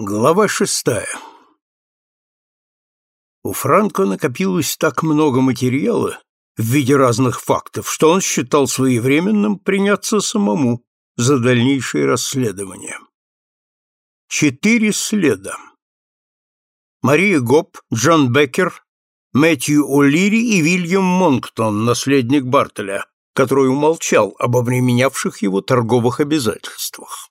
Глава шестая У Франко накопилось так много материала в виде разных фактов, что он считал своевременным приняться самому за дальнейшее расследование. Четыре следа. Мария Гоб, Джон Беккер, Мэтью О'Лири и Вильям Монктон, наследник Бартеля, который умолчал об обременявших его торговых обязательствах.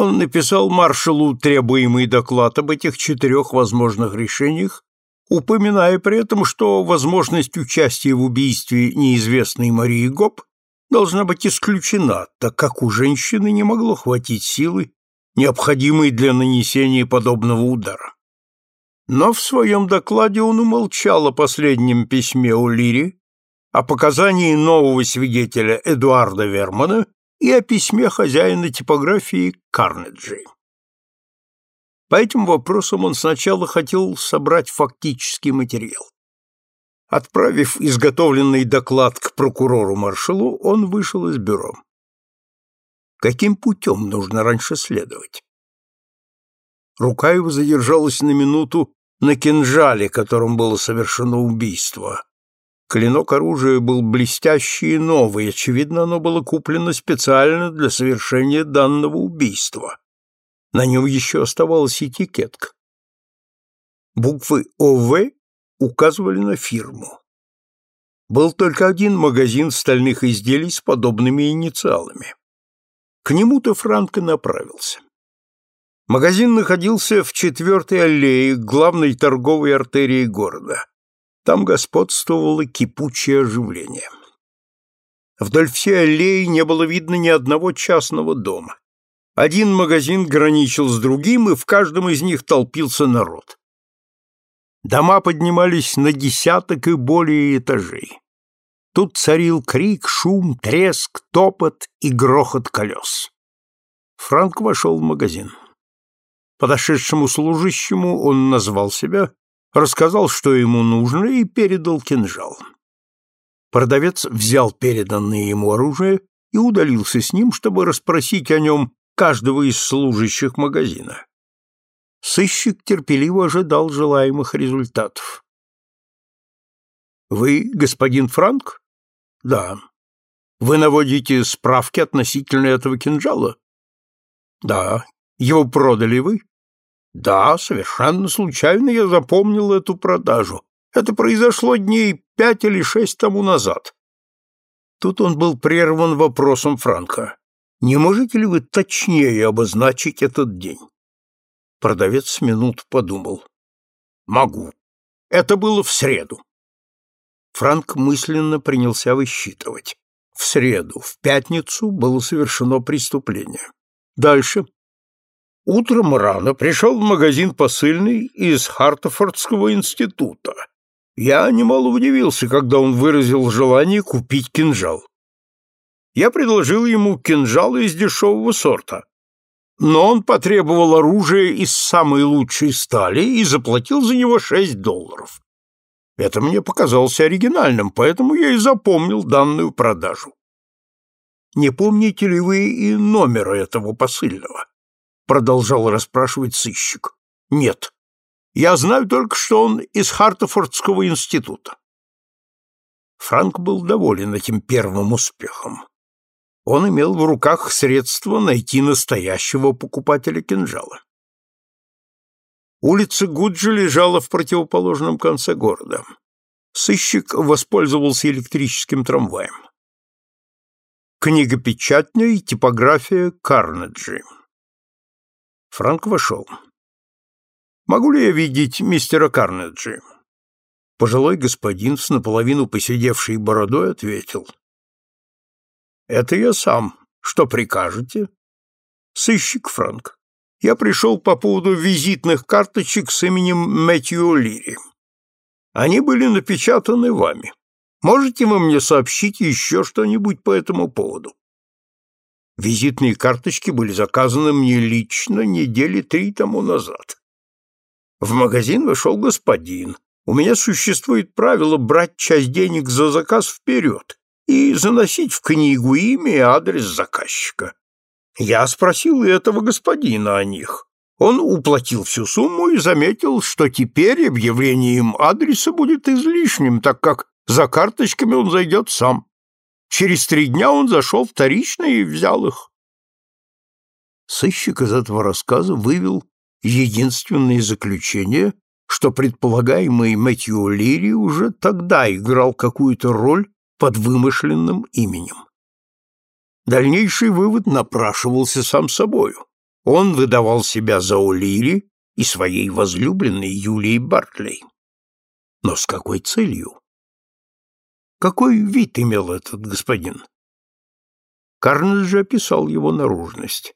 Он написал маршалу требуемый доклад об этих четырех возможных решениях, упоминая при этом, что возможность участия в убийстве неизвестной Марии Гоп должна быть исключена, так как у женщины не могло хватить силы, необходимой для нанесения подобного удара. Но в своем докладе он умолчал о последнем письме у Лири, о показании нового свидетеля Эдуарда Вермана и о письме хозяина типографии Карнеджи. По этим вопросам он сначала хотел собрать фактический материал. Отправив изготовленный доклад к прокурору-маршалу, он вышел из бюро. Каким путем нужно раньше следовать? Рука его задержалась на минуту на кинжале, которым было совершено убийство. Клинок оружия был блестящий и новый, очевидно, оно было куплено специально для совершения данного убийства. На нем еще оставалась этикетка. Буквы ОВ указывали на фирму. Был только один магазин стальных изделий с подобными инициалами. К нему-то Франко направился. Магазин находился в четвертой аллее главной торговой артерии города. Там господствовало кипучее оживление. Вдоль всей аллеи не было видно ни одного частного дома. Один магазин граничил с другим, и в каждом из них толпился народ. Дома поднимались на десяток и более этажей. Тут царил крик, шум, треск, топот и грохот колес. Франк вошел в магазин. Подошедшему служащему он назвал себя рассказал, что ему нужно, и передал кинжал. Продавец взял переданное ему оружие и удалился с ним, чтобы расспросить о нем каждого из служащих магазина. Сыщик терпеливо ожидал желаемых результатов. «Вы господин Франк?» «Да». «Вы наводите справки относительно этого кинжала?» «Да». «Его продали вы?» Да, совершенно случайно я запомнил эту продажу. Это произошло дней пять или шесть тому назад. Тут он был прерван вопросом Франка. Не можете ли вы точнее обозначить этот день? Продавец минут подумал. Могу. Это было в среду. Франк мысленно принялся высчитывать. В среду, в пятницу было совершено преступление. Дальше. Утром рано пришел в магазин посыльный из Хартофордского института. Я немало удивился, когда он выразил желание купить кинжал. Я предложил ему кинжал из дешевого сорта, но он потребовал оружие из самой лучшей стали и заплатил за него шесть долларов. Это мне показалось оригинальным, поэтому я и запомнил данную продажу. Не помните ли вы и номера этого посыльного? Продолжал расспрашивать сыщик. Нет. Я знаю только, что он из Хартофордского института. Франк был доволен этим первым успехом. Он имел в руках средства найти настоящего покупателя кинжала. Улица Гуджи лежала в противоположном конце города. Сыщик воспользовался электрическим трамваем. Книгопечатня и типография Карнеджи. Франк вошел. «Могу ли я видеть мистера Карнеджи?» Пожилой господин с наполовину посидевшей бородой ответил. «Это я сам. Что прикажете?» «Сыщик Франк. Я пришел по поводу визитных карточек с именем Мэтью Лири. Они были напечатаны вами. Можете вы мне сообщить еще что-нибудь по этому поводу?» Визитные карточки были заказаны мне лично недели три тому назад. В магазин вошел господин. У меня существует правило брать часть денег за заказ вперед и заносить в книгу имя и адрес заказчика. Я спросил и этого господина о них. Он уплатил всю сумму и заметил, что теперь объявление им адреса будет излишним, так как за карточками он зайдет сам. Через три дня он зашел вторично и взял их. Сыщик из этого рассказа вывел единственное заключение, что предполагаемый Мэтью Лири уже тогда играл какую-то роль под вымышленным именем. Дальнейший вывод напрашивался сам собою. Он выдавал себя за О'Лири и своей возлюбленной Юлией Бартлей. Но с какой целью? Какой вид имел этот господин? Карнель же описал его наружность.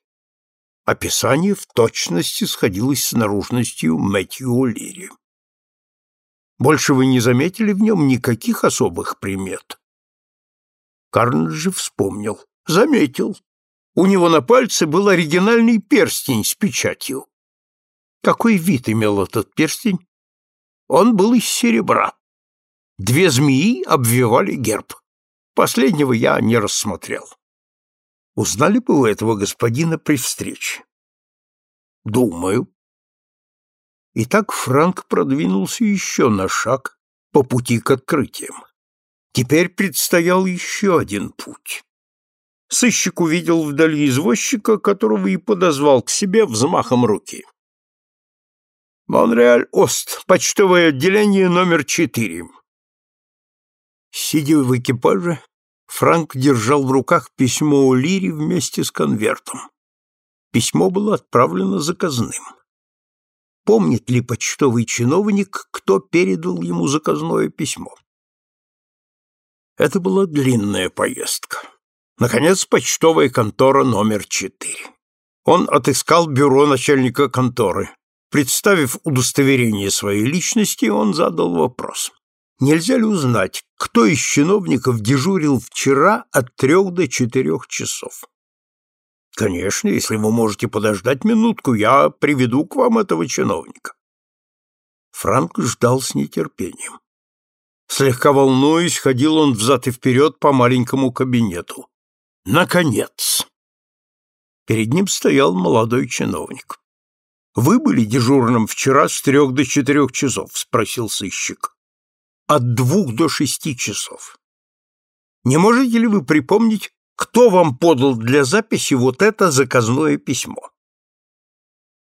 Описание в точности сходилось с наружностью Мэтью О'Лири. Больше вы не заметили в нем никаких особых примет. Карнель же вспомнил. Заметил. У него на пальце был оригинальный перстень с печатью. Какой вид имел этот перстень? Он был из серебра. Две змеи обвивали герб. Последнего я не рассмотрел. Узнали бы вы этого господина при встрече? Думаю. Итак, Франк продвинулся еще на шаг по пути к открытиям. Теперь предстоял еще один путь. Сыщик увидел вдали извозчика, которого и подозвал к себе взмахом руки. «Монреаль-Ост, почтовое отделение номер четыре». Сидя в экипаже, Франк держал в руках письмо у Лири вместе с конвертом. Письмо было отправлено заказным. Помнит ли почтовый чиновник, кто передал ему заказное письмо? Это была длинная поездка. Наконец, почтовая контора номер четыре. Он отыскал бюро начальника конторы. Представив удостоверение своей личности, он задал вопрос. Нельзя ли узнать, кто из чиновников дежурил вчера от трех до четырех часов? Конечно, если вы можете подождать минутку, я приведу к вам этого чиновника. Франк ждал с нетерпением. Слегка волнуясь, ходил он взад и вперед по маленькому кабинету. Наконец! Перед ним стоял молодой чиновник. «Вы были дежурным вчера с трех до четырех часов?» — спросил сыщик. «От двух до шести часов. Не можете ли вы припомнить, кто вам подал для записи вот это заказное письмо?»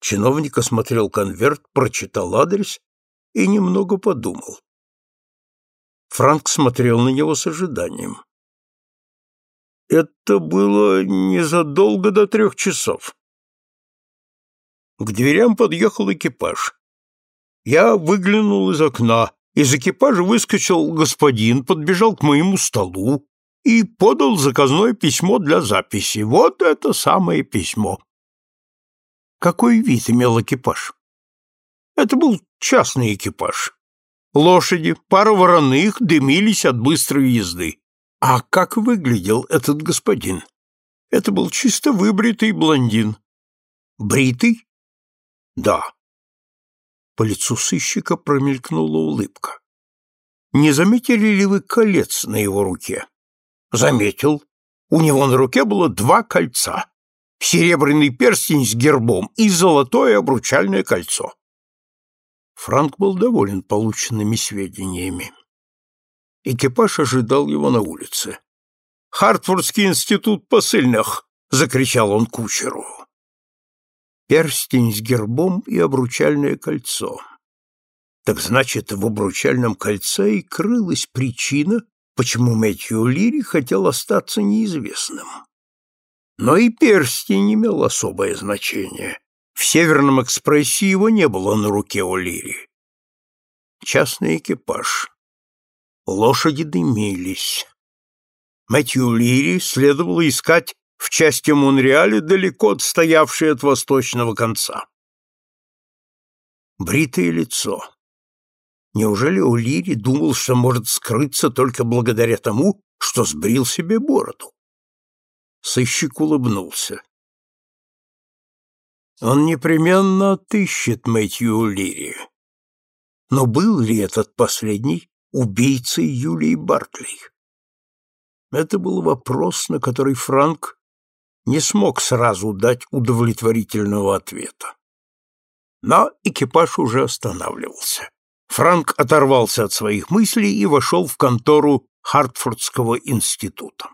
Чиновник осмотрел конверт, прочитал адрес и немного подумал. Франк смотрел на него с ожиданием. Это было незадолго до трех часов. К дверям подъехал экипаж. Я выглянул из окна. Из экипажа выскочил господин, подбежал к моему столу и подал заказное письмо для записи. Вот это самое письмо. Какой вид имел экипаж? Это был частный экипаж. Лошади, пара вороных дымились от быстрой езды. А как выглядел этот господин? Это был чисто выбритый блондин. Бритый? Да. По лицу сыщика промелькнула улыбка. Не заметили ли вы колец на его руке? Заметил. У него на руке было два кольца. Серебряный перстень с гербом и золотое обручальное кольцо. Франк был доволен полученными сведениями. Экипаж ожидал его на улице. «Хартфордский институт посыльных!» — закричал он кучеру. Перстень с гербом и обручальное кольцо. Так значит, в обручальном кольце и крылась причина, почему Мэтью Лири хотел остаться неизвестным. Но и перстень имел особое значение. В Северном экспрессе его не было на руке у Лири. Частный экипаж. Лошади дымились. Мэтью Лири следовало искать в части Монреаля, далеко отстоявшей от восточного конца. Бритое лицо. Неужели О'Лири думал, что может скрыться только благодаря тому, что сбрил себе бороду? Сыщик улыбнулся. Он непременно отыщет Мэтью Лири. Но был ли этот последний убийцей Юлии Бартли? Это был вопрос, на который Франк не смог сразу дать удовлетворительного ответа. Но экипаж уже останавливался. Франк оторвался от своих мыслей и вошел в контору Хартфордского института.